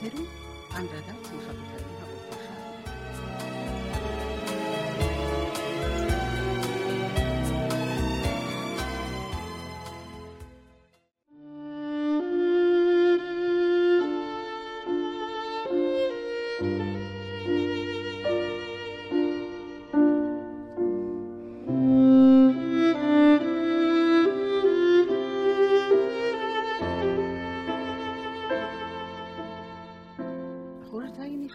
Twitter. I'm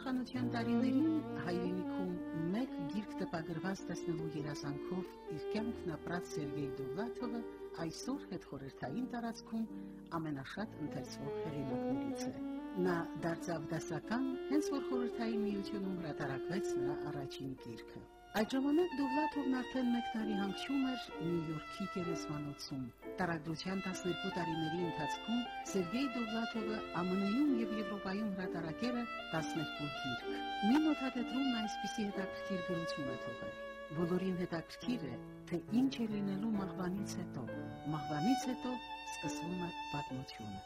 իշխանության տարիներին հայրենիքում մեկ գիրք տպագրված տեսնելու երազանքով իր կյանքն ապրած Սերգեյ Դովլաթովը այսօր հետ խորհրդային տարածքում ամենաշատ ընթերցվող հեղինակներից է։ Նա դարձավ դասական, հենց որ խորհրդային միությունում հրատարակվեց նրա առաջին գիրքը։ Այդ ժամանակ Դովլաթովն արդեն մեկ տարի հանգչում էր Նյու Յորքի գերեզմանոցում։ Տարագրության 12 տարիների ընթացքում Սերգեյ Դովլաթովը ԱՄՆ-ում եւ Եվրոպայում հրատարակել է 12 գիրք։ Մի նոթատետրում այսպիսի հետաքրքիր գրություն է թողել. Բոլորին հետաքրքիր է, թե ինչ է լինելու մահվանից հետո։ Մահվանից հետո սկսվում է պատմությունը։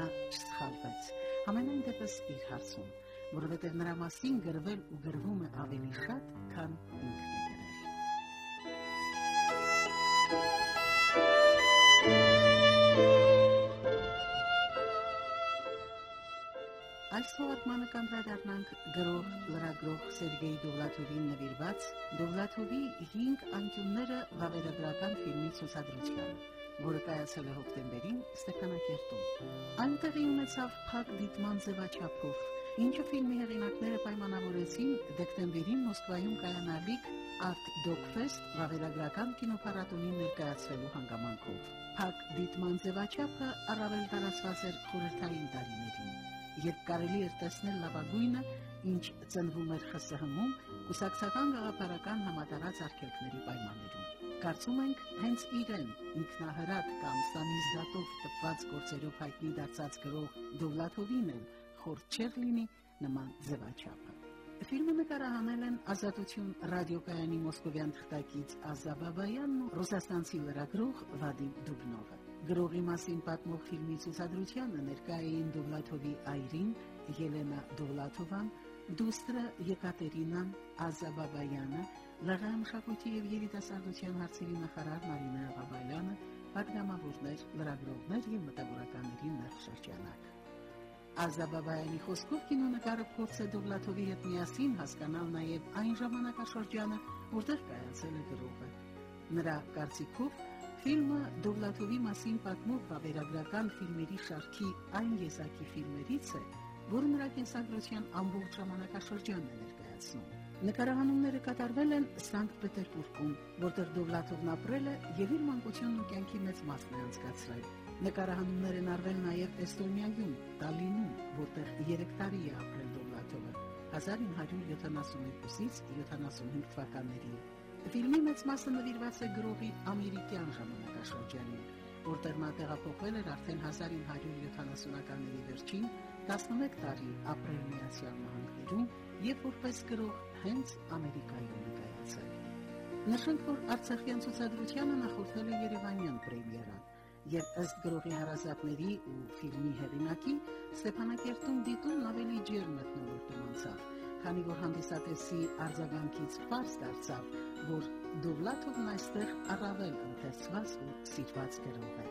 Նա չսխալվեց։ Համենայն դեպս իր հարցում, որովհետև նրա մասին գրվել ու գրվում է ավելի շատ, քան ինքն Այս թողարկմանը կանդրադառնանք գրող լրագրող Սերգեյ Դովլաթովին նվիրված Դովլաթովի 5 անկյունները վավերագրական ֆիլմի ցուցադրությանը, որը կայացել է հոկտեմբերին Ստեփանակերտում։ Այնտեղի ունեցավ փակ դիտման ձևաչափով, ինչը ֆիլմի հեղինակները պայմանավորեցին դեկտեմբերին Մոսկվայում կայանալիք Art Doc Fest վավերագրական կինոփառատոնի ներկայացվելու հանգամանքով։ Փակ դիտման ձևաչափը առավել տարածված էր խորհրդային տարիներին երբ կարելի էր տեսնել լավագույնը, ինչ ծնվում էր ԽՍՀՄ-ում, կուսակցական գաղափարական համատարած արգելքների պայմաններում։ Կարծում ենք, հենց իրեն ինքնահրատ կամ սամիզդատով տպված գործերով հայտնի դարձած գրող Դովլաթովին են խորտ չեր լինի նման ձևաչափը։ Ֆիլմը նկարահանել են Ազատություն ռադիոկայանի մոսկովյան թղթակից Ազաբաբայանն ու ռուսաստանցի լրագրող Վադիմ Դուբնովը։ Գրողի մասին պատմող ֆիլմի ցուցադրությանը ներկա էին Դովլաթովի այրին Ելենա Դովլաթովան, դուստրը Եկատերինան Ազաբաբայանը, լրահամշակույթի եւ երիտասարդության հարցերի նախարար Մարինա Աղաբալյանը, պատգամավորներ, լրագրողներ եւ մտավորականների ներշրջանակ։ Ազաբաբայանի խոսքով կինոնկարը փորձ է Դովլաթովի հետ միասին հասկանալ նաև այն ժամանակաշրջանը, որտեղ կայացել է գրողը։ Նրա կարծիքով ֆիլմը Դովլաթովի մասին պատմող վավերագրական ֆիլմերի շարքի այն եզակի ֆիլմերից է, որը նրա կենսագրության ամբողջ ժամանակաշրջանն է ներկայացնում։ Նկարահանումները կատարվել են Սանկտ Պետերբուրգում, որտեղ Դովլաթովն ապրել է եւ իր մանկությունն ու կյանքի մեծ մասն է անցկացրել։ Նկարահանումներ են արվել նաև Էստոնիայում, Տալինում, որտեղ 3 տարի է ապրել Դովլաթովը 1972-ից 75 թվականներին։ Ֆիլմի մեծ մասը նվիրված է գրողի ամերիկյան ժամանակաշրջանին, որտեղ նա տեղափոխվել էր արդեն 1970-ականների վերջին 11 տարի ապրել Միացյալ Նահանգներում եւ որպես գրող հենց Ամերիկայում ներկայացել։ Նշենք, որ Արցախյան ցուցադրությանը նախորդել է Երևանյան պրեմիերան, եւ ըստ գրողի հարազատների ու ֆիլմի հեղինակի Ստեփանակերտում դիտումն ավելի ջերմ մտնոլորտում անցավ, քանի որ հանդիսատեսի արձագանքից պարզ դարձավ, որ Դովլաթովն այստեղ առավել ընթերցված ու սիրված գրող է։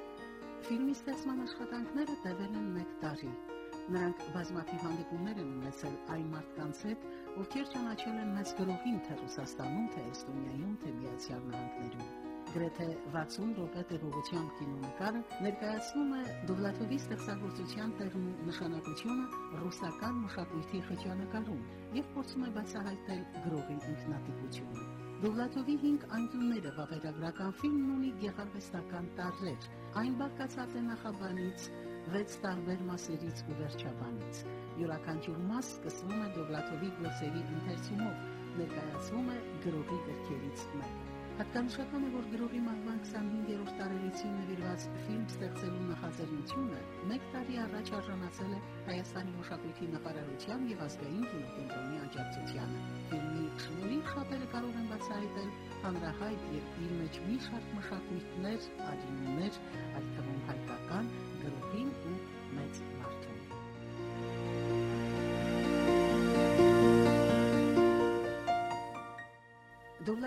Ֆիլմի ստեղծման աշխատանքները տևել են 1 տարի։ Նրանք բազմաթիվ հանդիպումներ են ունեցել այն մարդկանց հետ, ովքեր ճանաչել են մեծ գրողին թե Ռուսաստանում, թե Էստոնիայում, թե Միացյալ Նահանգներում։ Գրեթե 60 րոպե տևողությամբ կինոնկարը ներկայացնում է Դովլաթովի ստեղծագործության տեղն ու նշանակությունը ռուսական մշակույթի խճանկարում եւ փորձում է բացահայտել գրողի ինքնատիպությունը։ Դովլաթովի 5 անկյունները վավերագրական ֆիլմն ունի գեղարվեստական տարրեր։ Այն բաղկացած է նախաբանից, 6 տարբեր մասերից ու վերջաբանից։ Յուրաքանչյուր մաս սկսվում է Դովլաթովի գործերի ընթերցումով, ներկայացվում է գրողի գրքերից մեկը։ Հատկանշական է, որ գրողի մահվան 25-րդ տարելիցին նվիրված ֆիլմ ստեղծելու նախաձեռնությունը մեկ տարի առաջ արժանացել է Հայաստանի մշակույթի նախարարության եւ ազգային կինոկենտրոնի աջակցությանը։ Ֆիլմի շնորհիվ շատերը կարող են բացահայտել հանրահայտ եւ իր մեջ մի շարք մշակույթներ, ադյուններ, այդ թվում հայկական,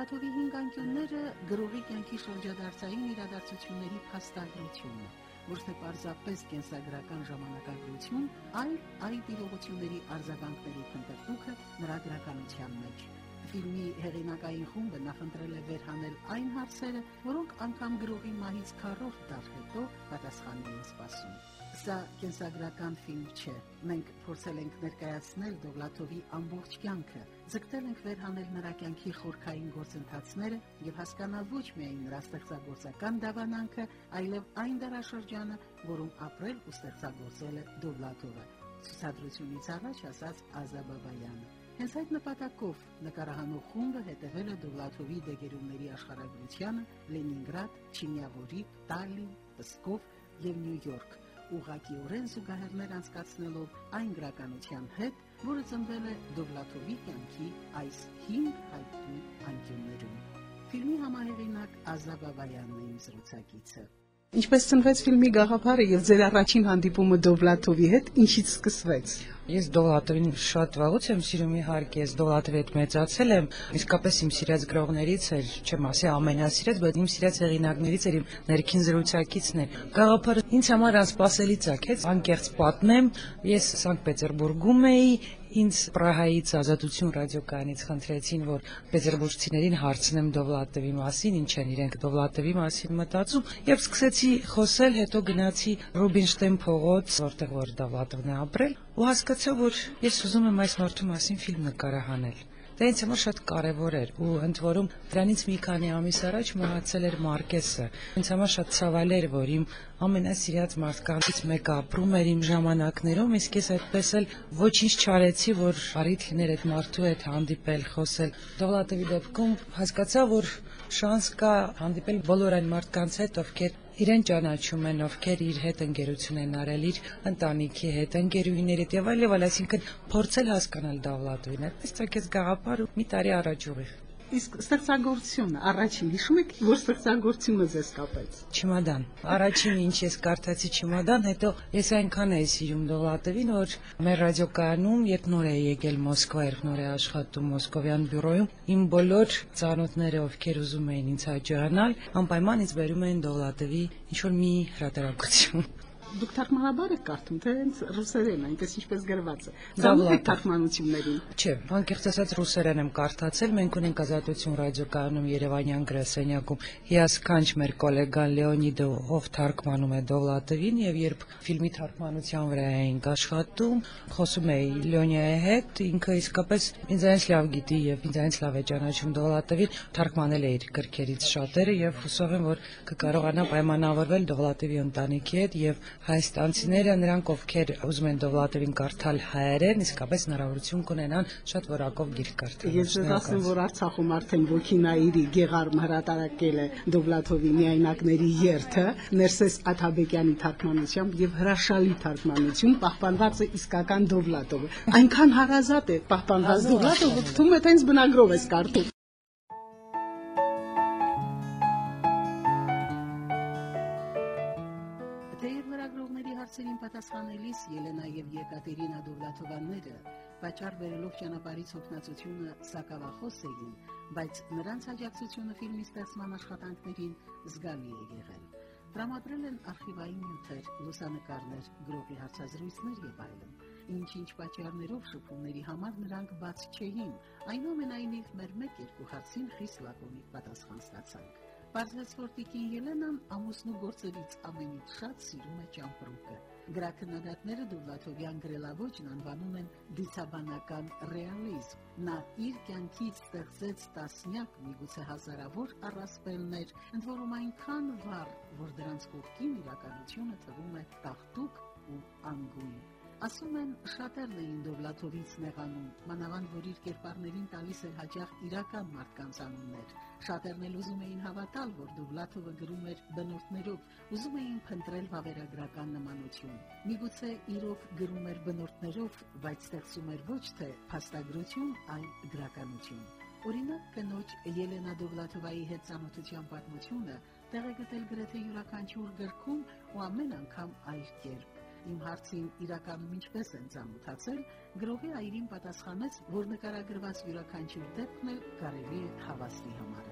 Դովլաթովի 5 անկյունները գրողի կյանքի շրջադարձային իրադարձությունների փաստագրությունն է, ոչ թե պարզապես կենսագրական ժամանակագրություն, այլ այդ իրողությունների արձագանքների փնտրտուքը նրա գրականության մեջ ֆիլմի հեղինակային խումբը նախընտրել է վերհանել այն հարցերը, որոնք անգամ գրողի մահից քառորդ դար հետո պատասխան էին սպասում։ Սա կենսագրական ֆիլմ չէ։ Մենք փորձել ենք ներկայացնել Դովլաթովի ամբողջ կյանքը, ձգտել ենք վերհանել նրա կյանքի խորքային գործընթացները եւ հասկանալ ոչ միայն նրա ստեղծագործական դավանանքը, այլև այն դարաշրջանը, որում ապրել ու ստեղծագործել է Դովլաթովը։ Ցուցադրությունից առաջ ասաց Ազաբաբայանը Հենց այդ նպատակով նկարահանող խումբը հետևել է Դովլաթովի դեգերումների աշխարհագրությանը Լենինգրադ, Չինյավորիվ, Տալին, Պսկով եւ Նյու Յորք, ուղղակիորեն զուգահեռներ անցկացնելով այն գրականության հետ, որը ծնվել է Դովլաթովի կյանքի այս 5 հայտնի անկյուններում։ Ֆիլմի համահեղինակ Ազաբաբայանն է իմ զրուցակիցը։ Ինչպես ծնվեց ֆիլմի գաղափարը եւ ձեր առաջին հանդիպումը Դովլաթովի հետ, ինչից սկսվեց։ Ես Դովլատովին շատ վաղուց եմ սիրում իհարկե, ես Դովլատովի հետ մեծացել եմ, իսկապես իմ սիրած գրողներից էր, չեմ ասի ամենասիրած, բայց իմ սիրած հեղինակներից էր իմ ներքին զրուցակիցն էր։ Գաղափարը ինձ համար անսպասելի ցակեց, անկեղծ պատմեմ, ես Սանկտ Պետերբուրգում էի, ինձ Պրահայից Ազատություն ռադիոկայանից խնդրեցին, որ պետերբուրգցիներին հարցնեմ Դովլատովի մասին, ինչ են իրենք Դովլատովի մասին մտածում, եւ սկսեցի խոսել, հետո գնացի Ռուբինշտեյն փողոց, որտեղ որ Դովլատովն է ապրել, ու հասկացա, որ ես ուզում եմ այս մարդու մասին ֆիլմ նկարահանել։ Դա ինձ համար շատ կարևոր էր ու ընդ որում դրանից մի քանի ամիս առաջ մահացել էր Մարկեսը։ Ինձ համար շատ ցավալի էր, որ իմ ամենասիրած մարդկանցից մեկը ապրում էր իմ ժամանակներում, իսկ ես այդպես էլ ոչինչ չարեցի, որ առիթ լիներ այդ մարդու հետ հանդիպել, խոսել։ Դոլատովի դեպքում հասկացա, որ շանս կա հանդիպել բոլոր այն մարդկանց հետ, ովքեր իրեն ճանաչում են, ովքեր իր հետ ընկերություն են արել, իր ընտանիքի հետ, ընկերուհիների հետ եւ այլ եւ այլ, այսինքն փորձել հասկանալ Դավլատովին։ Այդպես ցակեց գաղափար ու մի տարի առաջ ուղիղ։ Իսկ ստեղծագործությունը առաջին հիշում եք, որ ստեղծագործությունը ձեզ կապեց։ Չիմադան։ Առաջին ինչ ես կարդացի Չիմադան, հետո ես այնքան էի սիրում Դոլատովին, որ մեր ռադիոկայանում, երբ նոր էի եկել Մոսկվա, երբ նոր էի աշխատում Մոսկովյան բյուրոյում, իմ բոլոր ծանոթները, ովքեր ուզում էին ինձ հաջողանալ, անպայման ինձ բերում էին Դոլատովի ինչ որ մի հրատարակություն դուք թարգմանաբար եք կարդում, թե հենց ռուսերեն, այնպես ինչպես գրված է։ Զավակ եք թարգմանություններին։ Չէ, անկեղծ ասած ռուսերեն եմ կարդացել։ Մենք ունենք Ազատություն ռադիոկայանում Երևանյան գրասենյակում հիասքանչ մեր գոլեգան Լեոնիդը, ով թարգմանում է Դովլատովին, եւ երբ ֆիլմի թարգմանության վրա էինք աշխատում, խոսում էի Լեոնիայի հետ, ինքը իսկապես ինձ այնց լավ գիտի եւ ինձ այնց լավ է ճանաչում Դովլատովին, թարգմանել է իր գրքերից շատերը եւ հուսով եմ, որ կկարողանա պայմանավորվել Դովլատովի ընտանիքի հետ եւ հայաստանցիները, նրանք ովքեր ուզում են Դովլատովին կարդալ հայերեն, իսկապես հնարավորություն կունենան շատ որակով գիրք կարդալ։ Ես ձեզ ասեմ, որ Արցախում արդեն Ոգինայիրի Գեղարմ հրատարակել է Դովլատովի միայնակների երթը, Ներսես Աթաբեկյանի թարգմանությամբ եւ հրաշալի թարգմանություն պահպանված է իսկական Դովլատովը։ Այնքան հարազատ է պահպանված Դովլատովը, թվում է թե ինձ բնագրով է կարդում։ պատասխանելիս Ելենա եւ Եկատերինա Դովլաթովանները պատճառ վերելով ճանապարհից հոգնածությունը սակավախոս էին, բայց նրանց աջակցությունը ֆիլմի ստեղծման աշխատանքներին զգալի է եղել։ Դրամատրել են արխիվային նյութեր, լուսանկարներ, գրողի հարցազրույցներ եւ այլն։ Ինչ-ինչ պատճառներով շփումների համար նրանք բաց չէին, այնուամենայնիվ մեր մեկ-երկու հարցին խիստ լակոնիկ պատասխան ստացանք։ Պարզվեց, որ Տիկին Ելենան ամուսնու գործերից ամենից շատ սիրում է ճամպրուկը։ Գրաքննադատները Դուլաթովյան գրելավոճն անվանում են դիցաբանական ռեալիզմ։ Նա իր կյանքից ստեղծեց տասնյակ, միգուցե հազարավոր առասպելներ, ընդ որում այնքան վառ, որ դրանց կողքին իրականությունը թվում է տաղտուկ ու անգույն։ Ասում են շատերն էին Դովլաթովից նեղանում, մանավանդ որ իր կերպարներին տալիս էր հաջող իրական մարդկանց անուններ։ Շատերն էլ ուզում էին հավատալ, որ Դովլաթովը գրում էր բնորդներով, ուզում էին փնտրել վավերագրական նմանություն։ Միգուցե իրոք գրում էր բնորդներով, բայց ստեղծում էր ոչ թե փաստագրություն, այլ գրականություն։ Օրինակ կնոջ Ելենա Դովլաթովայի հետ ծանոթության պատմությունը տեղ է գտել գրեթե յուրաքանչյուր գրքում ու ամեն անգամ այլ կերպ Իմ հարցին իրականում ինչպես են ծանոթացել, գրողի այրին պատասխանեց, որ նկարագրված յուրաքանչյուր դեպքն էլ կարելի է հավաստի համարել։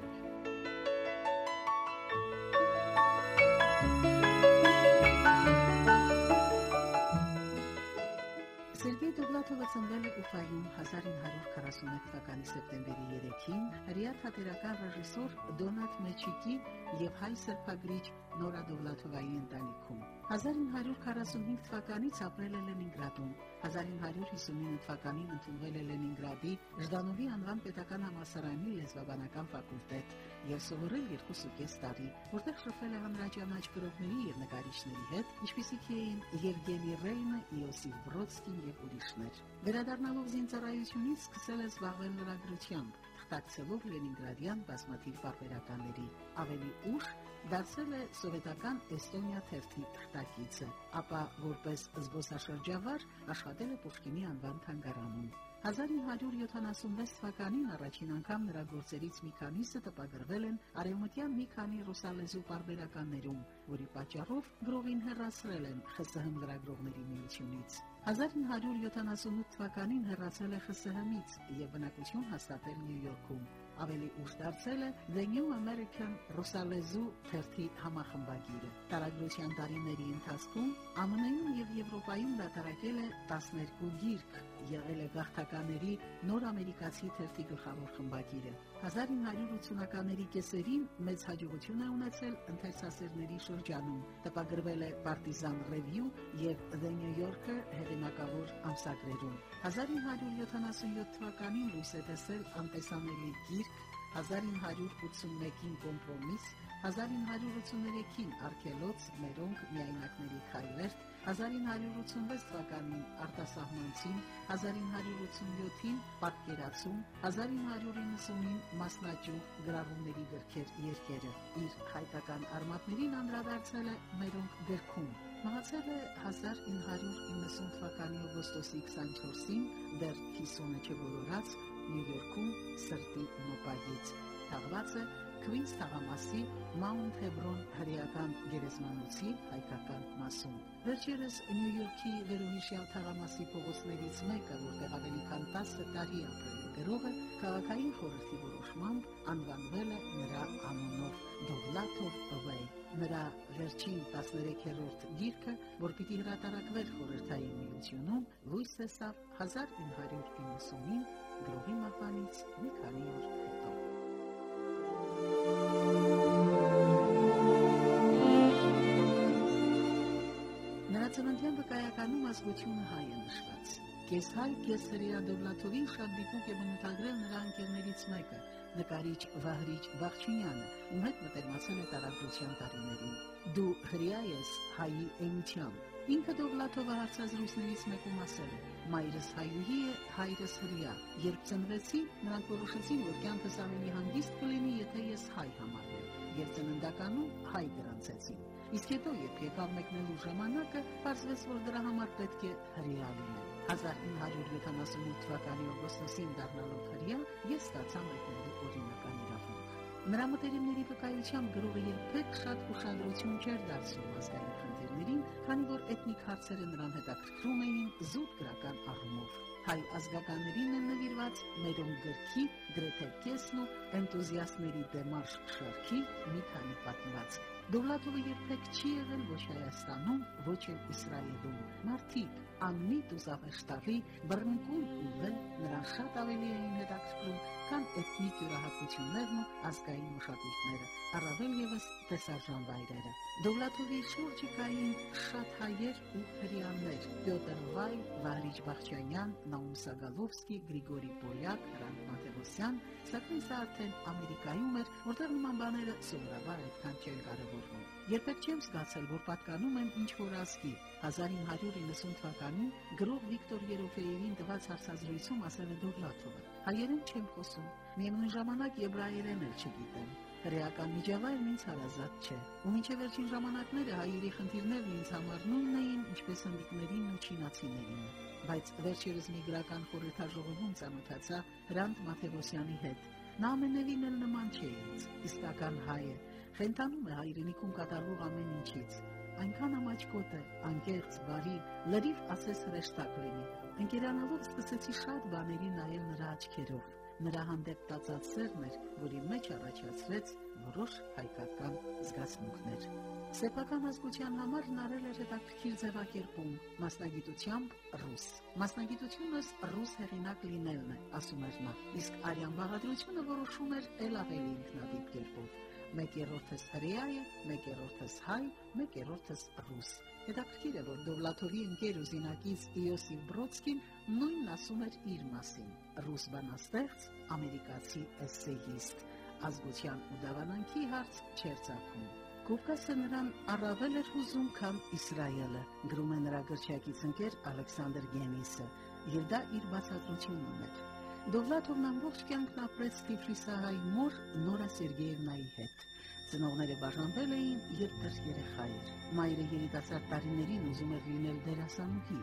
Սերգեյ Դովլաթովը ծնվել է Ուֆայում 1941 թվականի սեպտեմբերի 3-ին հրեա թատերական ռեժիսոր Դոնատ Մեչիկի եւ հայ սրբագրիչ Նորա Դովլաթովայի ընտանիքում։ 1945 թվականից ապրել է Լենինգրադում։ 1959 թվականին ընդունվել է Լենինգրադի Ժդանովի անվան պետական համալսարանի լեզվաբանական ֆակուլտետ եւ սովորել 2.5 տարի, որտեղ շփվել է հանրաճանաչ գրողների եւ նկարիչների հետ, ինչպիսիք էին Եվգենի Ռեյնը, Իոսիֆ Բրոդսկին եւ ուրիշներ։ Վերադառնալով զինծառայությունից սկսել է զբաղվել լրագրությամբ, թղթակցելով Լենինգրադյան բազմաթիվ բարբերականների։ Ավելի ուշ դարձել է սովետական Էստոնիա թերթի թղթակիցը, ապա որպես զբոսաշրջավար աշխատել է Պուշկինի անվան թանգարանում։ 1976 թվականին առաջին անգամ նրա գործերից մի քանիսը տպագրվել են արևմտյան մի քանի ռուսալեզու պարբերականներում, որի պատճառով գրողին հեռացրել են ԽՍՀՄ լրագրողների միությունից։ 1978 թվականին հեռացել է ԽՍՀՄ-ից եւ բնակություն հաստատել Նյու Յորքում ավելի ուշ դարձել է The New American ռուսալեզու թերթի համախմբագիրը։ Տարագրության տարիների ընթացքում ԱՄՆ-ում եւ Եվրոպայում դատարակել է 12 գիրք, եղել է գաղթականների նոր ամերիկացի թերթի գլխավոր խմբագիրը։ 1980-ականների կեսերին մեծ հաջողություն է ունեցել ընթերցասերների շրջանում։ Տպագրվել է Partizan Review եւ The New Yorker հեղինակավոր ամսագրերում։ 1977 թվականին լույս է տեսել անտեսանելի գիրք 1981-ին կոմպրոմիս, 1983-ին արգելոց մերոնք միայնակների քայլերթ, 1986 թվականին արտասահմանցին, 1987-ին պատկերացում, 1990-ին մասնաճյուղ գրառումների գրքեր երկերը։ Իր հայկական արմատներին անդրադարձել է մերոնք գրքում։ Մահացել է 1990 թվականի օգոստոսի 24-ին, դեռ 50-ը չբոլորած Նյու Յորքում սրտի նոպայից։ Թաղված է Քվինս թաղամասի Մաունտ Հեբրոն հրեական գերեզմանոցի հայկական մասում։ Վերջերս Նյու Յորքի վերոհիշյալ թաղամասի փողոցներից մեկը, որտեղ ավելի քան 10 տարի ապրել է գրողը, քաղաքային խորհրդի որոշմամբ անվանվել է նրա անունով Դովլաթով Ավեյ։ Նրա վերջին 13-րդ գիրքը, որ պիտի հրատարակվեր խորհրդային միությունում, լույս տեսավ 1990-ին գրողի մահվանից մի քանի օր հետո։ Նրա ծննդյան վկայականում ազգությունը հայ է նշված։ Կես հայ, կես հրեա Դովլաթովին շատ դիպուկ է բնութագրել նրա ընկերներից մեկը, նկարիչ Վահրիչ Բախչինյանը, ում հետ մտերմացել է տարագրության տարիներին։ Դու հրեա ես հայի էությամբ։ Ինքը Դովլաթովը հարցազրույցներից մեկում ասել է. «Մայրս հայուհի է, հայրս հրեա։ Երբ ծնվեցի, նրանք որոշեցին, որ կյանքս ավելի հանգիստ կլինի, եթե ես հայ համարվեմ, եւ ծննդականում հայ գրանցեցին։ Իսկ հետո, երբ եկավ մեկնելու ժամանակը, պարզվեց, որ դրա համար պետք է հրեա լինել։ 1978 թվականի օգոստոսին դառնալով հրեա, ես ստացա մեկնելու օրինական իրավունք։ Նրա մտերիմների վկայությամբ գրողը երբեք շատ ուշադրություն չէր դարձնում ազգային խնդիրներին, քանի որ էթնիկ հարցերը նրան հետաքրքրում էին զուտ գրական առումով։ Հայ ազգականներին են նվիրված մերոն գրքի, գրեթե կեսն ու էնտուզիաստների դեմարշ շարքի մի քանի պատմվածք։ Դովլաթովը երբեք չի եղել ոչ Հայաստանում, ոչ էլ Իսրայելում։ Մարդիկ անմիտ ու զավեշտալի բռնկուն ու վեն նրան շատ ավելի էին հետաքրքրում, քան էթնիկ յուրահատկություններն ու ազգային մշակույթները, առավել եւս տեսարժան վայրերը։ Դովլաթովի շուրջը կային շատ շատ հայեր ու հрьяաներ՝ Պյոտր Վայ, Վարիչ Բախչանյան, Նաում Սագալովսկի, Գրիգորի Պոլյակ, Հրանտ Մատեոսյան, սակայն սա արդեն Ամերիկայում էր, որտեղ նման բաները սովորաբար այդքան չեն կարևորվում։ Երբեք չեմ զգացել, որ պատկանում եմ ինչ-որ ազգի։ 1990 թվականին գրող Վիկտոր Երոֆեևին տված հարցազրույցում ասել է Դորլաթովը. «Հայերեն չեմ խոսում, միևնույն ժամանակ եբրայերեն էլ չգիտեմ»։ Հրեական միջավայրն ինձ հարազատ չէ։ Ու մինչև վերջին ժամանակները հայերի խնդիրներն ինձ համար նույնն էին, ինչպես հնդիկներին ու չինացիներին։ Բայց վերջերս մի գրական խորհրդաժողովում ծանոթացա Հրանտ Մաթևոսյանի հետ։ Նա ամենևին էլ նման չէ ինձ, իսկական հայ է, խենթանում է հայրենիքում կատարվող ամեն ինչից։ այնքան ամաչկոտ է, անկեղծ, բարի, լրիվ ասես հրեշտակ լինի։ Ընկերանալով սկսեցի շատ բաների նայել նրա աչքերով։ Նրա հանդեպ տածած սերն էր, որի մեջ առաջացրեց որոշ հայկական զգացմունքներ։ Սեփական ազգության համար հնարել էր հետաքրքիր ձևակերպում, մասնագիտությամբ ռուս։ Մասնագիտությունս ռուս հեղինակ լինելն է, ասում էր նա, իսկ արյան բաղադրությունը որոշում էր ել ավելի ինքնադիպ կերպով մեկ երրորդս հրեա է, մեկ երրորդս հայ, մեկ երրորդս ռուս։ Հետաքրքիր է, որ Դովլաթովի ընկեր ու զինակից Իոսիֆ Բրոդսկին նույնն ասում էր իր մասին. ռուս բանաստեղծ, ամերիկացի էսեյիստ, ազգության ու դավանանքի հարց չեր ցակում։ Կովկասը նրան առավել էր հուզում, քան Իսրայելը, գրում է նրա գրչակից ընկեր Ալեքսանդր Գենիսը, եւ դա իր բացատրությունն ուներ։ Դովլաթովն ամբողջ կյանքն ապրեց Տիֆլիսահայ մոր Նորա Սերգեևնայի հետ։ Ծնողները բաժանվել էին, երբ դեռ երեխա էր։ Մայրը երիտասարդ տարիներին ուզում էր լինել դերասանուհի,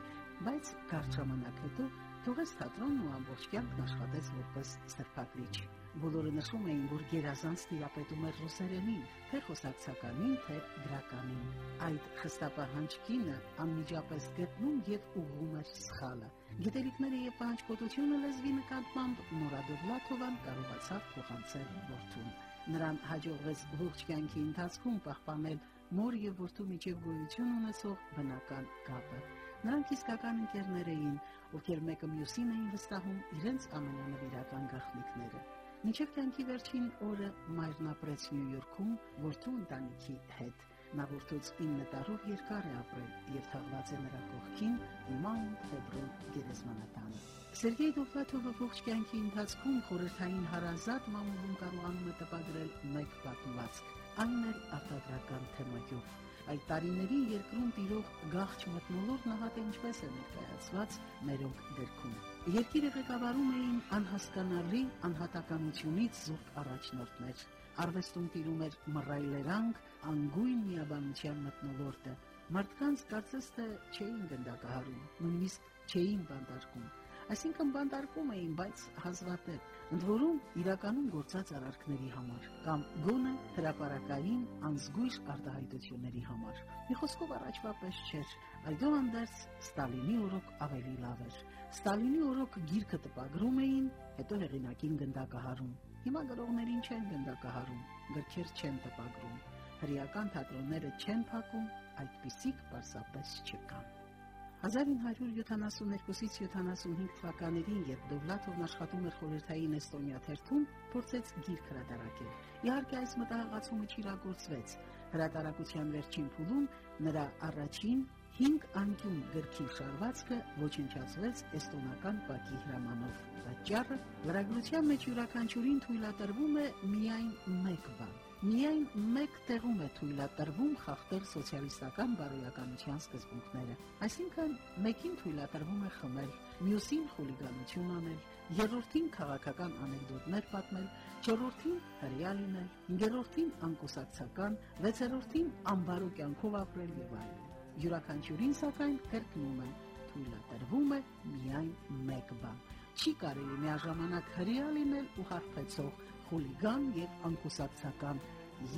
բայց կարճ ժամանակ հետո թողեց թատրոնն ու ամբողջ կյանքն աշխատեց որպես սրբակրիչ։ Բոլորը նշում էին, որ գերազանց տիրապետում էր ռուսերենին, թե խոսակցականին, թե գրականին։ Այդ խստապահանջկինը անմիջապես գտնում եւ ուղղում էր սխալը։ Գիտելիքները եւ պահանջկոտությունը լեզվի նկատմամբ Նորադովլաթովան կարողացավ փոխանցել որդուն։ Նրան հաջողվեց ողջ կյանքի ընթացքում պահպանել մոր եւ որդու միջև գոյություն ունեցող բնական կապը։ Նրանք իսկական ընկերներ էին, ովքեր մեկը մյուսին էին վստահում իրենց ամենանվիրական գաղտնիքները։ Մինչև կյանքի վերջին օրը մայրն ապրեց Նյու Յորքում որդու ընտանիքի հետ։ Նա որդուց 9 տարով երկար է ապրել եւ թաղված է նրա կողքին Մաունտ Հեբրոն գերեզմանատանը։ Սերգեյ Դովլաթովը ողջ կյանքի ընթացքում խորհրդային հարազատ մամուլում կարողանում է տպագրել մեկ պատմվածք, այն էլ արտադրական թեմայով։ Այդ տարիների երկրում տիրող գաղճ մտնոլորտն ահա ինչպես է ներկայացված մերոնք գրքում։ Երկիրը ղեկավարում էին անհասկանալի անհատականությունից զուրկ առաջնորդներ։ Արվեստում տիրում էր մռայլերանք, անգույն միաբանության մտնոլորտը։ Մարդկանց կարծես թե չէին գնդակահարում, նույնիսկ չէին բանտարկում։ Այսինքն բանտարկում էին, բայց հազվադեպ, ընդ որում իրականում գործած արարքների համար կամ գոնե հրաապարակային անզգույշ արտահայտությունների համար։ Մի խոսքով առաջվա պես չէր, այդուհանդերձ Ստալինի օրոք ավելի լավ էր։ Ստալինի օրոք գիրքը տպագրում էին, հետո հեղինակին գնդակահարում։ Հիմա գրողներին չեն գնդակահարում, գրքեր չեն տպագրում, հրեական թատրոնները չեն փակում, այդպիսիք պարզապես չկան։ 1972-ից 75 թվականներին, երբ Դովլաթովն աշխատում էր խորհրդային Էստոնիա թերթում, փորձեց գիրք հրատարակել։ Իհարկե այս մտահղացումը չիրագործվեց։ Հրատարակության վերջին փուլում նրա առաջին 5 անկյուն գրքի շարվածքը ոչնչացվեց էստոնական պակի հրամանով։ Պատճառը լրագրության մեջ յուրաքանչյուրին թույլատրվում է միայն մեկ բան Միայն մեկ տեղում է թույլատրվում խախտել սոցիալիստական բարոյականության սկզբունքները։ Այսինքն, մեկին թույլատրվում է խմել, մյուսին խուլիգանություն անել, երրորդին քաղաքական անեկդոտներ պատմել, չորրորդին հրյա լինել, հինգերորդին անկուսակցական, վեցերորդին անբարո կյանքով ապրել եւ այլն։ Յուրաքանչյուրին սակայն կրկնում է թույլատրվում է միայն մեկ բան։ Չի կարելի միաժամանակ հրյա լինել ու հարբեցող խուլիգան եւ անկուսակցական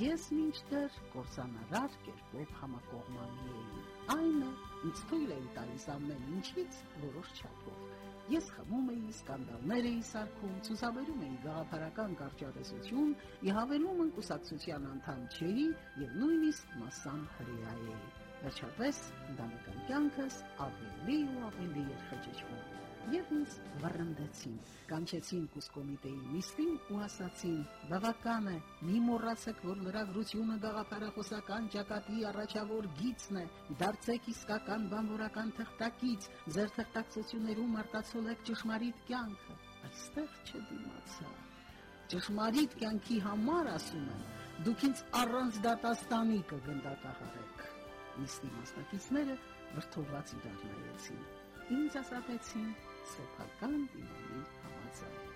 ես մինչդեռ կորսանարար կերպով համակողմանի էի այն է ինձ թույլ էի տալիս ամեն ինչից որոշ չափով ես խմում էի սկանդալներ էի սարքում ցուսաբերում էի գաղափարական կարճատեսություն իհավելում ընկուսակցության անդամ չէի եւ նույնիսկ մասան հրեա էի վերջապես ընտանեկան կյանքս ավելի ու ավելի երխեջջվում եւ ինձ վռնդեցին։ Կանչեցին կուսկոմիտեի նիստին ու ասացին. «Բավական է, մի մոռացեք, որ լրագրությունը գաղափարախոսական ճակատի առաջավոր գիծն է։ Դարձեք իսկական բանվորական թղթակից, ձեր թղթակցություններում արտացոլեք ճշմարիտ կյանքը»։ Այստեղ չդիմացա։ Ճշմարիտ կյանքի համար ասում եմ, դուք ինձ առանց դատաստանի կգնդակահարեք։ Նիստի մասնակիցները վրթովված իրար նայեցին։ Ինձ ասացին սեփական դիմանի համաձայն։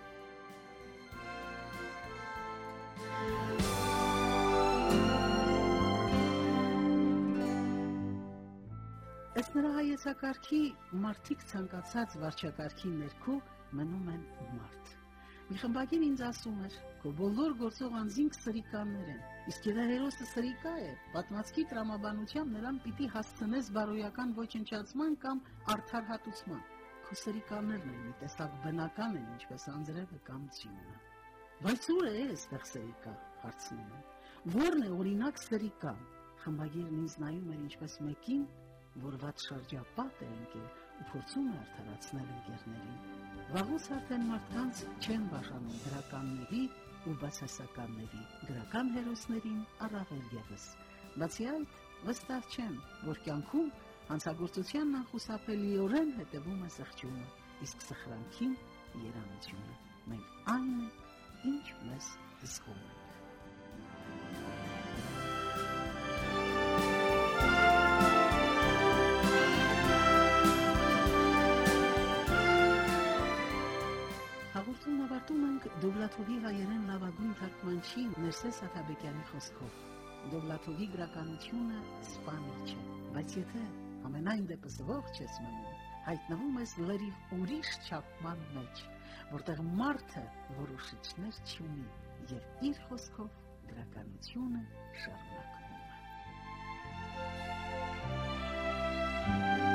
Ըստ նրա հայեցակարգի մարդիկ ցանկացած վարչակարգի ներքո մնում են մարդ։ Մի խմբագիր ինձ ասում էր. «Քո բոլոր գործող անձինք սրիկաններ են»։ Իսկ եթե հերոսը սրիկա է, պատմածքի տրամաբանությամբ նրան պիտի հասցնես բարոյական ոչնչացման կամ արդարհատուցման։ Քո սրիկաներն են մի տեսակ բնական են, ինչպես անձրևը կամ ձյունը։ Բայց ուր է այստեղ սրիկա, հարցնում եմ։ Որն է օրինակ սրիկան։ Խմբագիրն ինձ նայում էր ինչպես մեկին, որ ված շրջապատ է ընկել ու փորձում է արդարացնել ընկերներին։ Վաղուց արդեն մարդկանց չեն բաժանում գրականների ու բացասականների, գրական հերոսներին առավել եւս։ Բացի այդ, վստահ չեմ, որ կյանքում հանցագործությանն անխուսափելիորեն հետևում է սխճումը, իսկ սխրանքին երանությունը։ Մենք այն է, ինչ մեզ զգում ենք։ Դովլաթովի հայերեն լավագույն թարգմանչի Ներսես Աթաբեկյանի խոսքով Դովլաթովի գրականությունը սպանիչ է, բայց եթե ամենայն դեպս ողջ ես մնում, հայտնվում ես լրիվ ուրիշ չափման մեջ, որտեղ մարդը որոշիչներ չունի եւ իր խոսքով գրականությունը շարունակում անդրադարձ